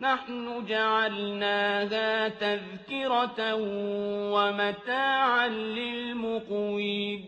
نحن جعلناها تذكرة ومتاعا للمقوين.